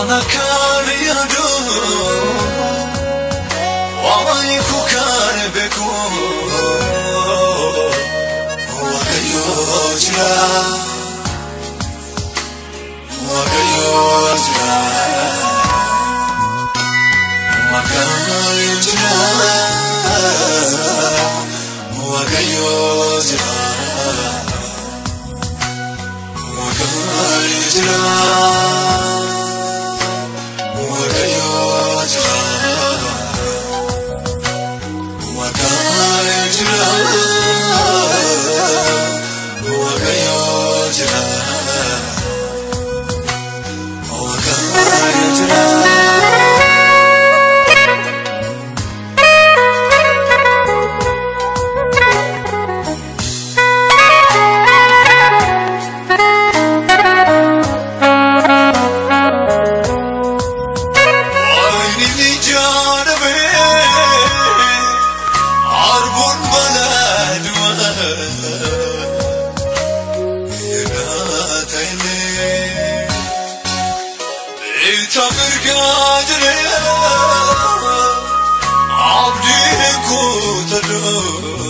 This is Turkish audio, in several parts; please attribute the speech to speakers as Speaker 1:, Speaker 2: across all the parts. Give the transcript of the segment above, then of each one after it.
Speaker 1: sana kaviyadu Wa maliku kalbeku Sabır kadri Abdi kutarır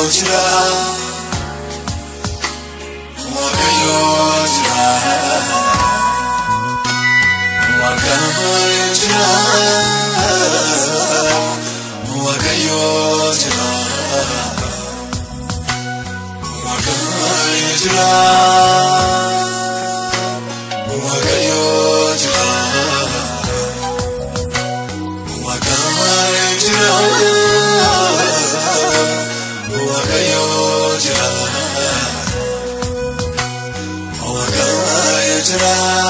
Speaker 1: yoo jira Waaqa yoo jira Waaqa yoo jira Waaqa yoo jira Waaqa yoo jira Around.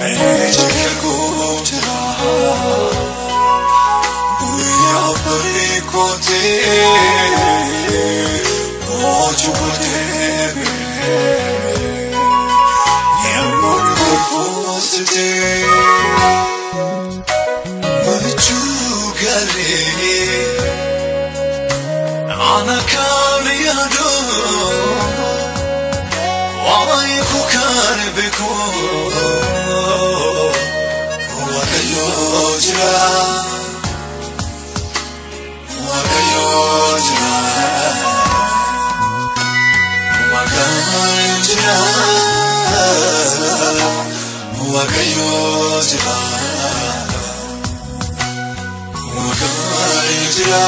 Speaker 1: من يجيك قوتها ويا طريقتي وجب الكبير يمر بفوستي مجوق الريح أنا كان يدور وضيق كربكم Waaqayyo jira Waaqayyo jira Waaqayyo jira Waaqayyo jira